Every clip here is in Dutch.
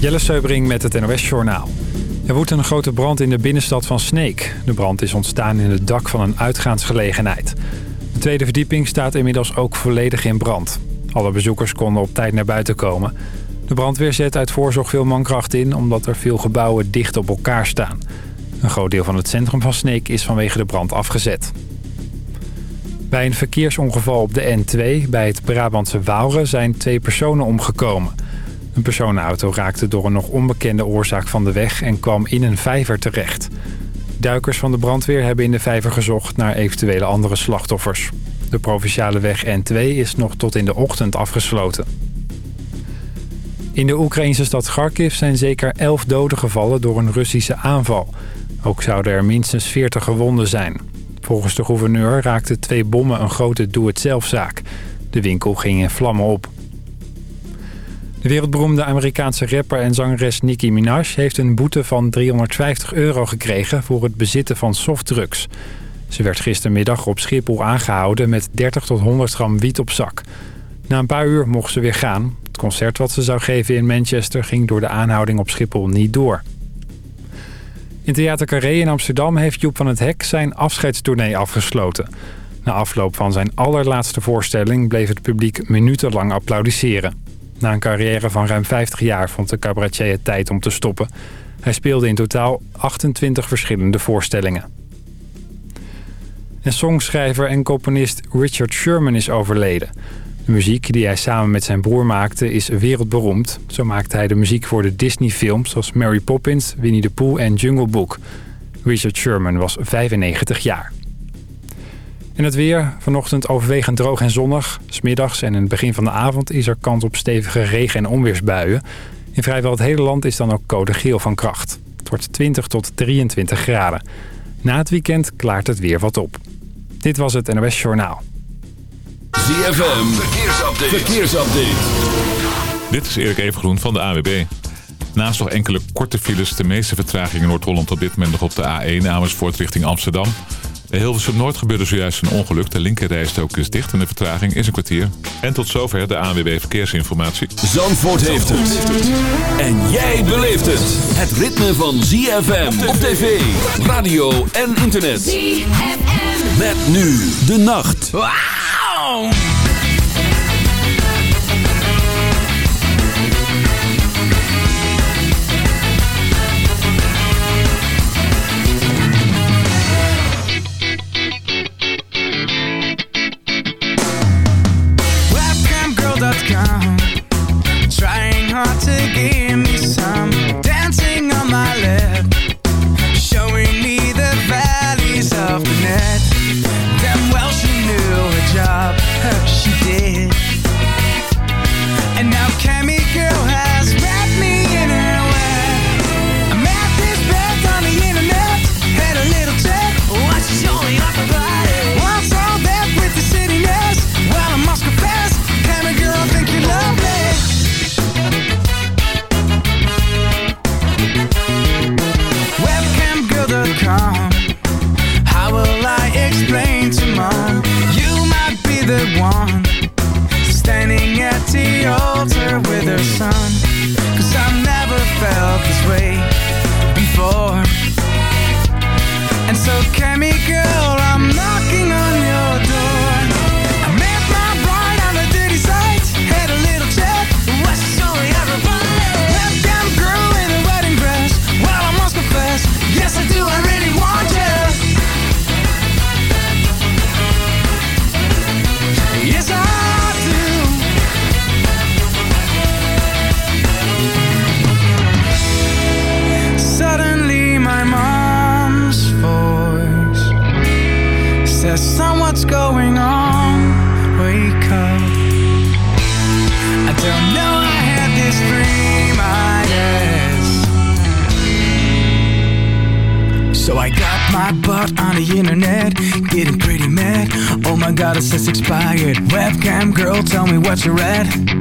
Jelle Seubring met het NOS Journaal. Er woedt een grote brand in de binnenstad van Sneek. De brand is ontstaan in het dak van een uitgaansgelegenheid. De tweede verdieping staat inmiddels ook volledig in brand. Alle bezoekers konden op tijd naar buiten komen. De brandweer zet uit voorzorg veel mankracht in... omdat er veel gebouwen dicht op elkaar staan. Een groot deel van het centrum van Sneek is vanwege de brand afgezet. Bij een verkeersongeval op de N2 bij het Brabantse Waalre zijn twee personen omgekomen. Een personenauto raakte door een nog onbekende oorzaak van de weg en kwam in een vijver terecht. Duikers van de brandweer hebben in de vijver gezocht naar eventuele andere slachtoffers. De provinciale weg N2 is nog tot in de ochtend afgesloten. In de Oekraïnse stad Kharkiv zijn zeker 11 doden gevallen door een Russische aanval. Ook zouden er minstens 40 gewonden zijn. Volgens de gouverneur raakten twee bommen een grote doe-het-zelfzaak. De winkel ging in vlammen op. De wereldberoemde Amerikaanse rapper en zangeres Nicki Minaj... heeft een boete van 350 euro gekregen voor het bezitten van softdrugs. Ze werd gistermiddag op Schiphol aangehouden met 30 tot 100 gram wiet op zak. Na een paar uur mocht ze weer gaan. Het concert wat ze zou geven in Manchester ging door de aanhouding op Schiphol niet door. In Theater Carré in Amsterdam heeft Joep van het Hek zijn afscheidstournee afgesloten. Na afloop van zijn allerlaatste voorstelling bleef het publiek minutenlang applaudisseren. Na een carrière van ruim 50 jaar vond de cabaretier het tijd om te stoppen. Hij speelde in totaal 28 verschillende voorstellingen. En songschrijver en componist Richard Sherman is overleden. De muziek die hij samen met zijn broer maakte is wereldberoemd. Zo maakte hij de muziek voor de Disney-films zoals Mary Poppins, Winnie the Pooh en Jungle Book. Richard Sherman was 95 jaar. En het weer, vanochtend overwegend droog en zonnig. Smiddags en in het begin van de avond is er kans op stevige regen- en onweersbuien. In vrijwel het hele land is dan ook code geel van kracht. Het wordt 20 tot 23 graden. Na het weekend klaart het weer wat op. Dit was het NOS Journaal. ZFM, verkeersupdate. verkeersupdate. Dit is Erik Evengroen van de AWB. Naast nog enkele korte files, de meeste vertragingen in Noord-Holland op dit moment nog op de A1 Amersfoort richting Amsterdam. Bij Hilversum Noord gebeurde zojuist een ongeluk. De linkerrijstrook is dicht en de vertraging is een kwartier. En tot zover de ANWB Verkeersinformatie. Zandvoort heeft het. En jij beleeft het. Het ritme van ZFM op tv, radio en internet. ZFM. Met nu de nacht. Wauw. so chemical status expired. Webcam girl, tell me what you read.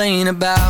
Complain about.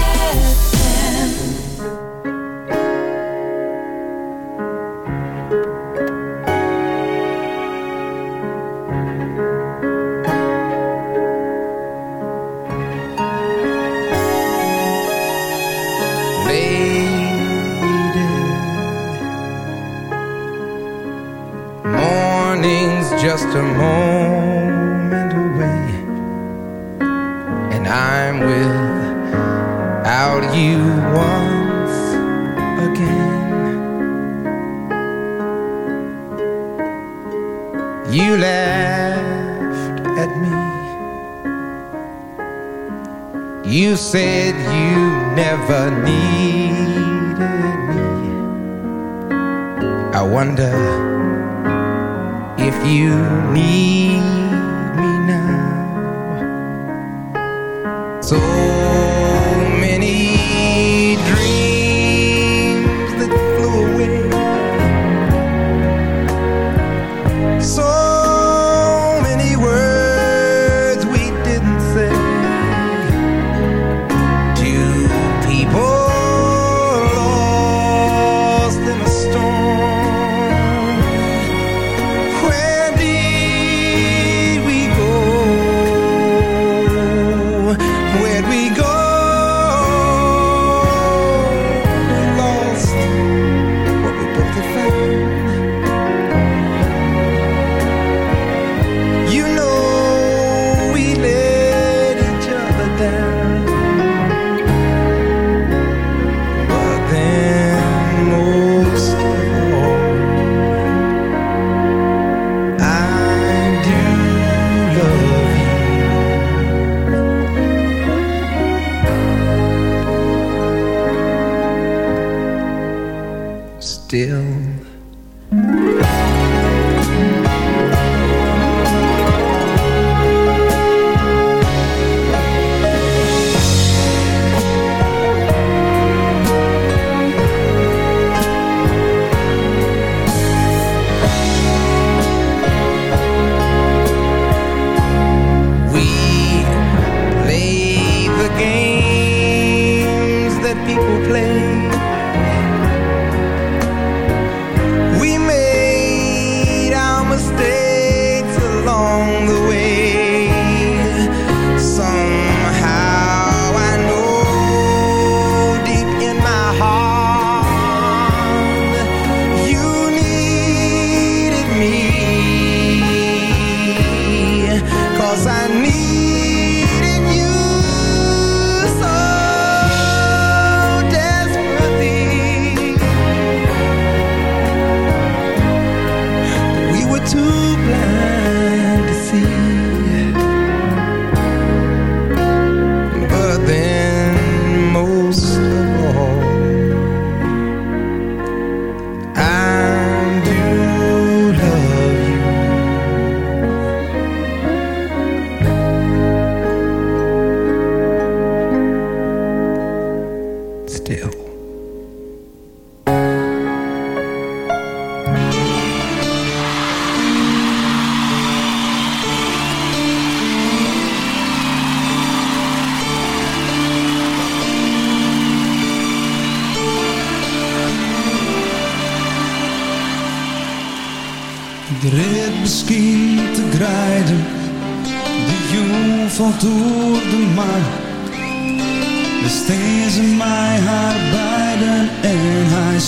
Still.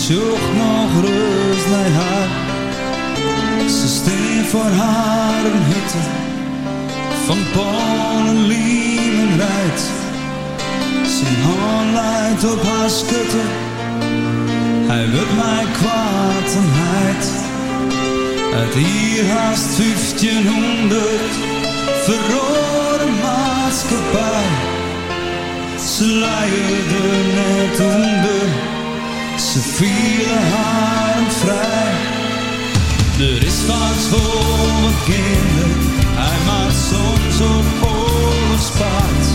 Zocht nog rust naar haar. Ze steen voor haar een hutte van Polen, Liemen rijdt. Zijn hand leidt op haar schutte, hij wil mij kwaad en heid. Uit hier haast 1500 verrode maatschappij. Ze leiden net onder, ze vielen haar vrij. Er is vaak voor mijn kinderen, hij maakt soms op oorlogspaard.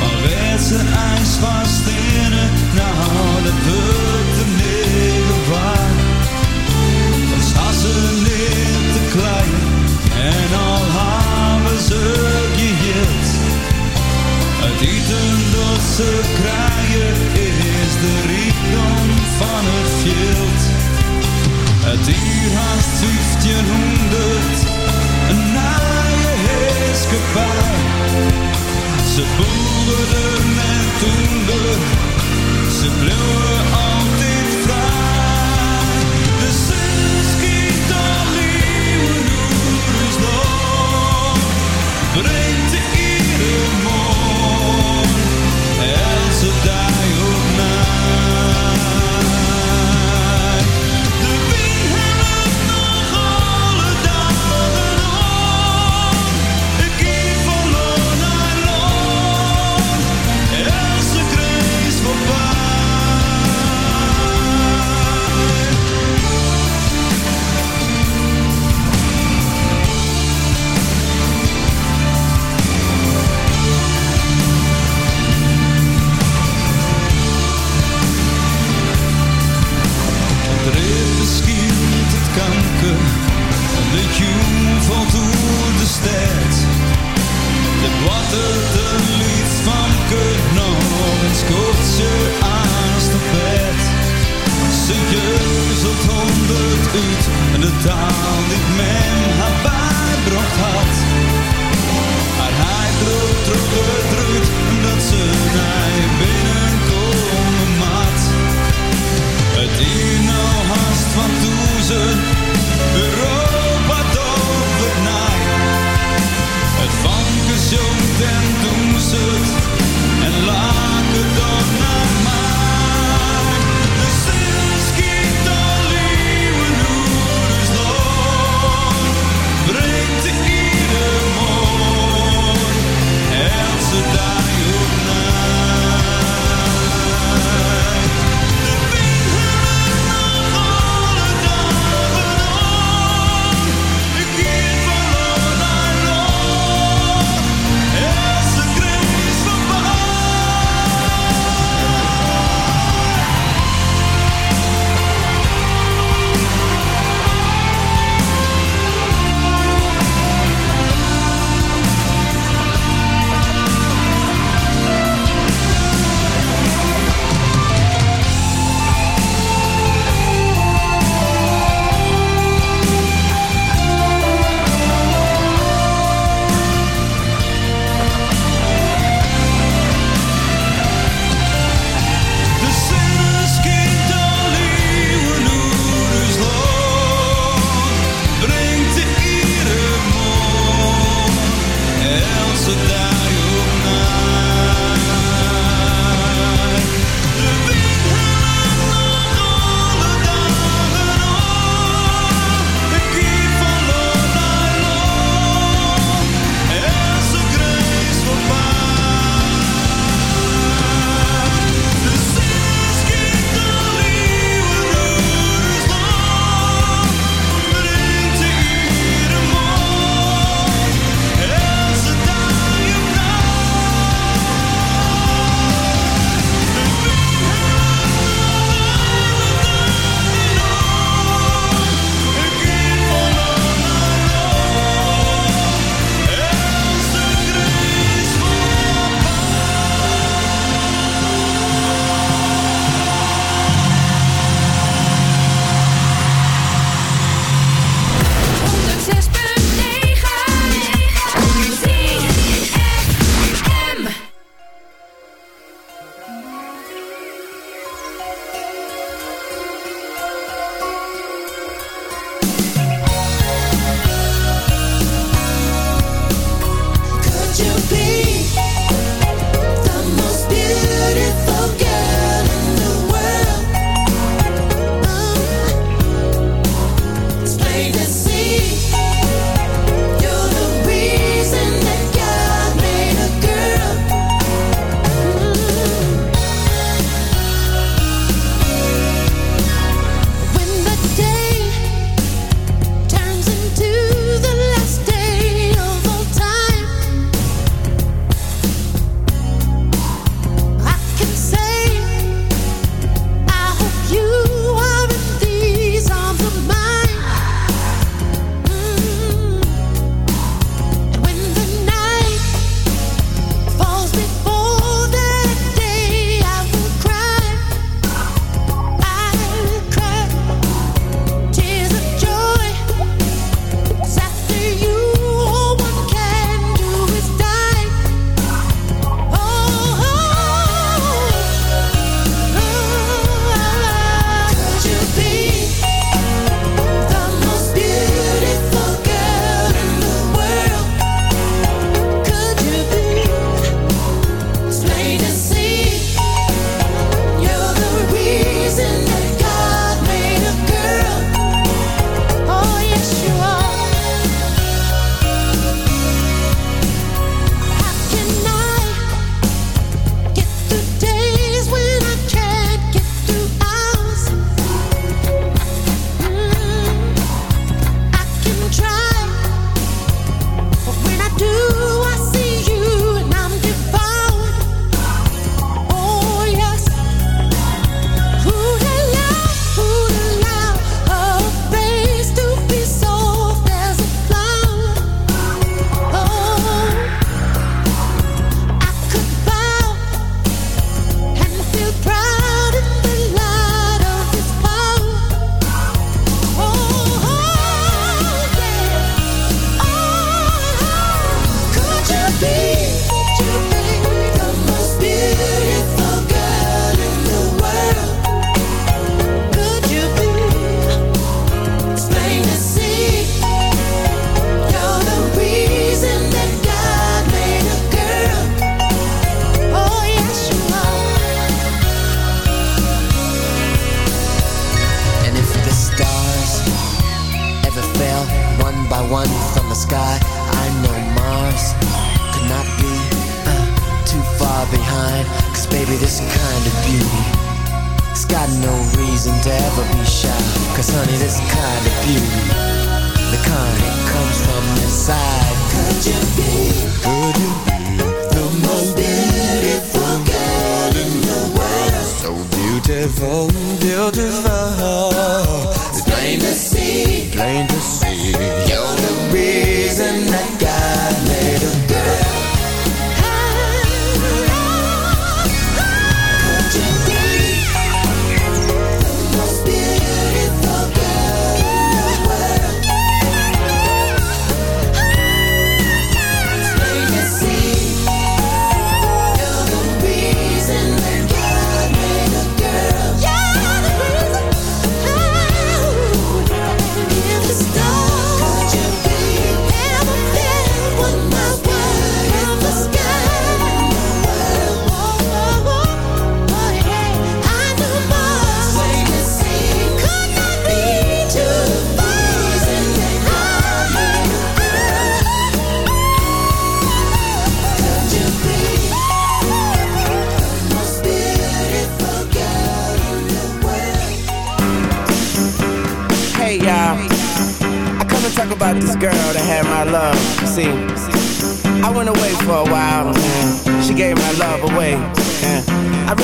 Maar werd ze ijs vast in het, nou dat wordt de negen waard. Was hassen niet te klein en al hebben ze geheeld. Uit eten kraaien is de rijkdom van het veld. Het hier haast 1500, een naaie heerskepaar. Ze boeren met toender, ze bleven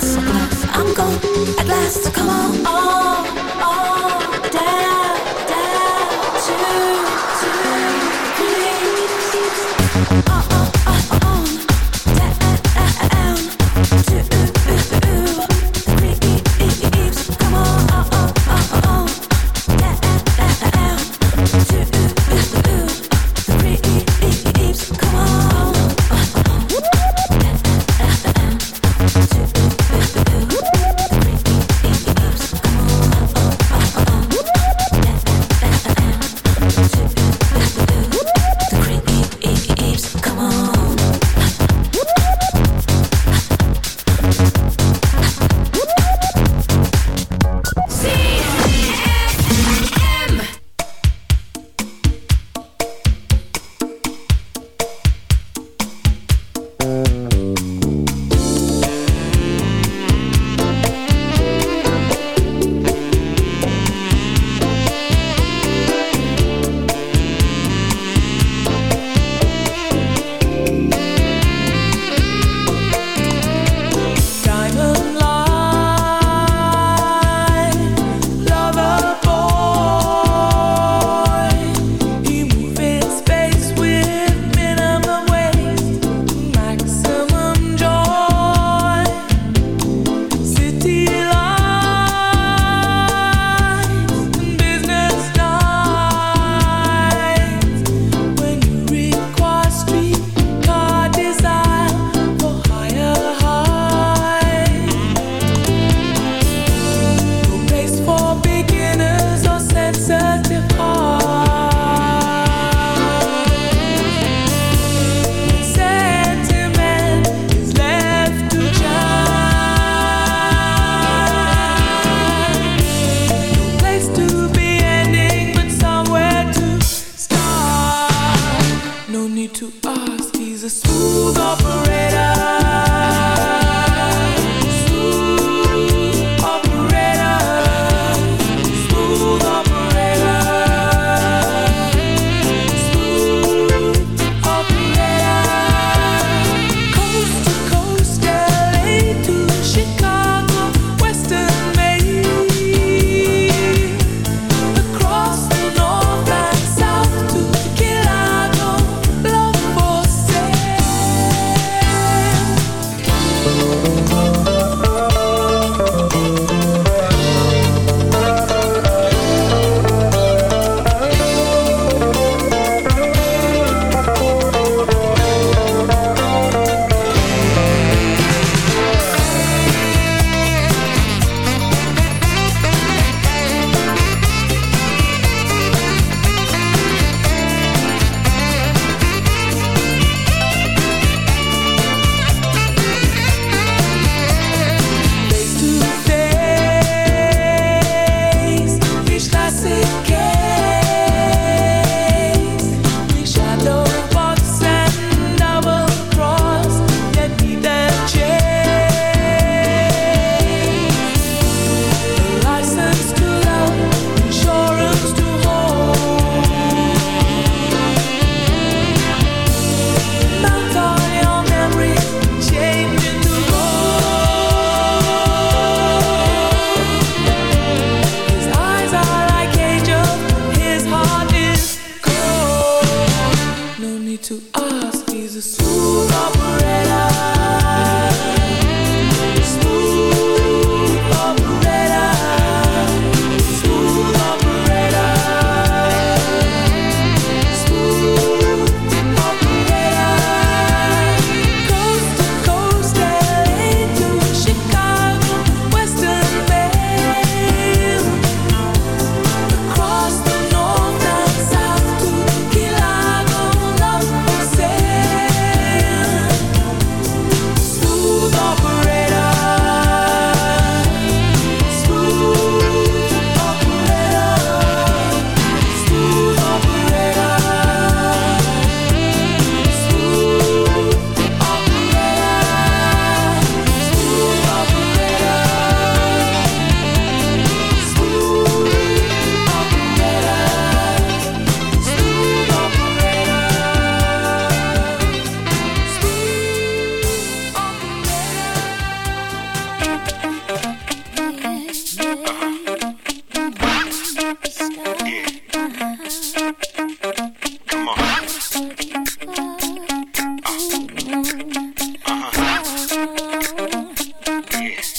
Sucking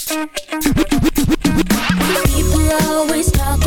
People always talk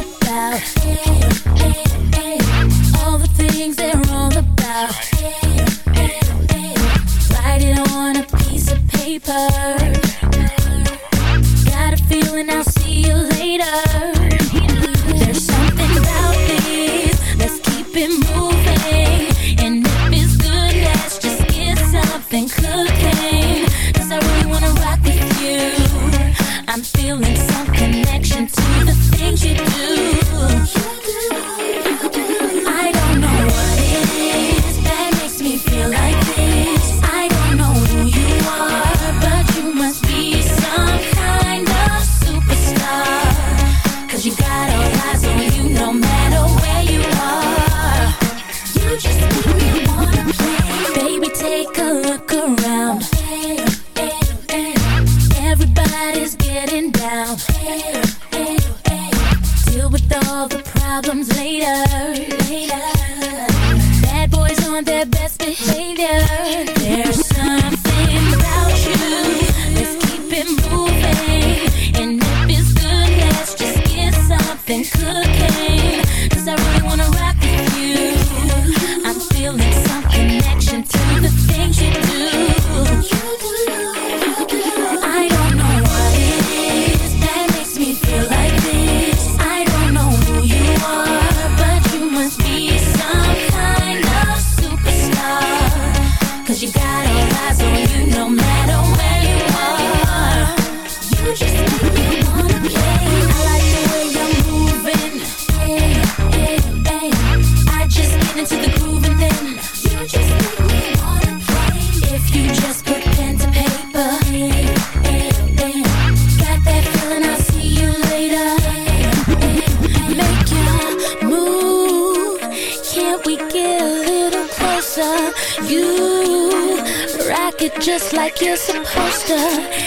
just like you're supposed to.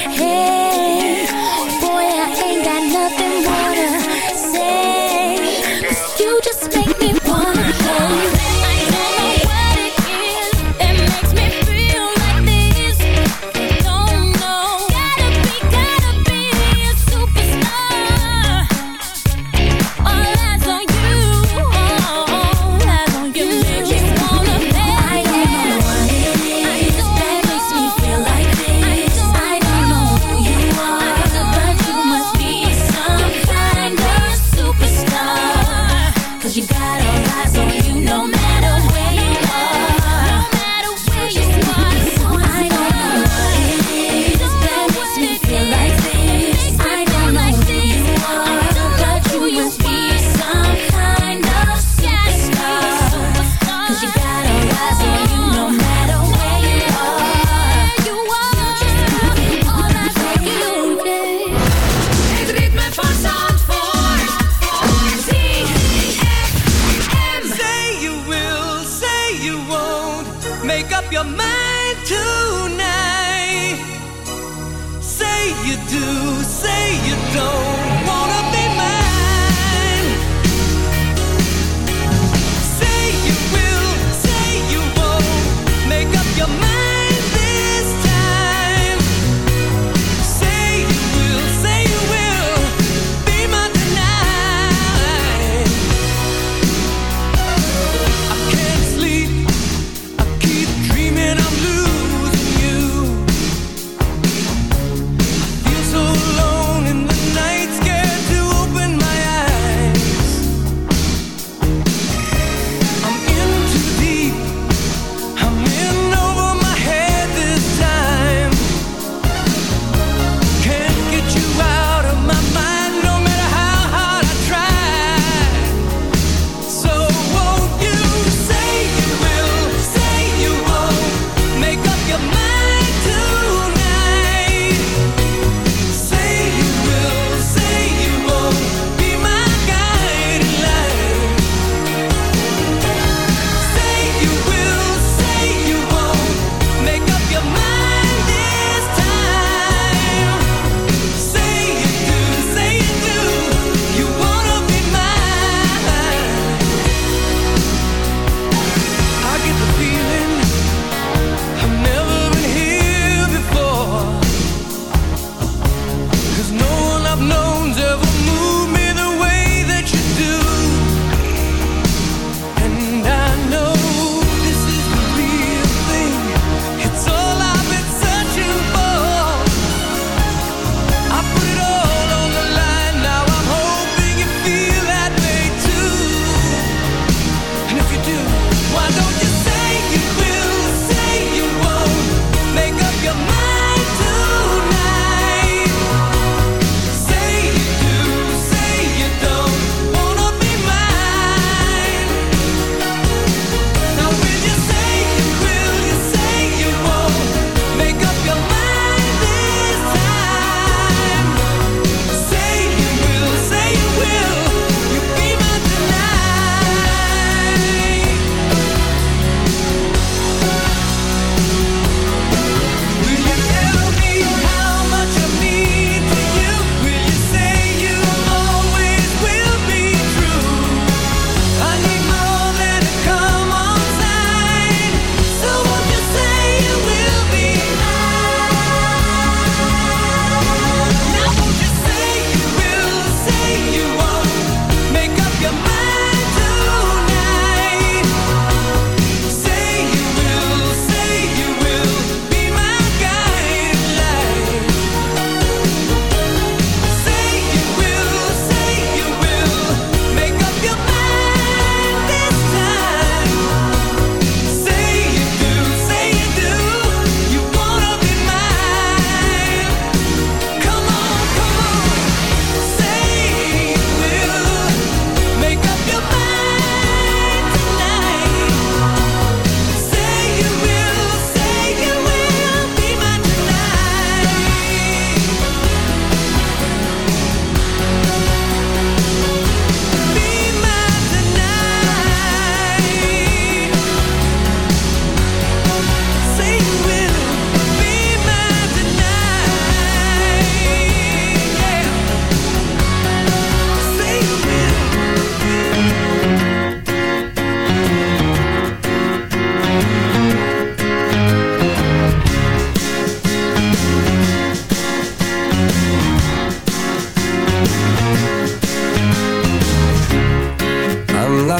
Hey, boy, I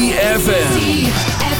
106.9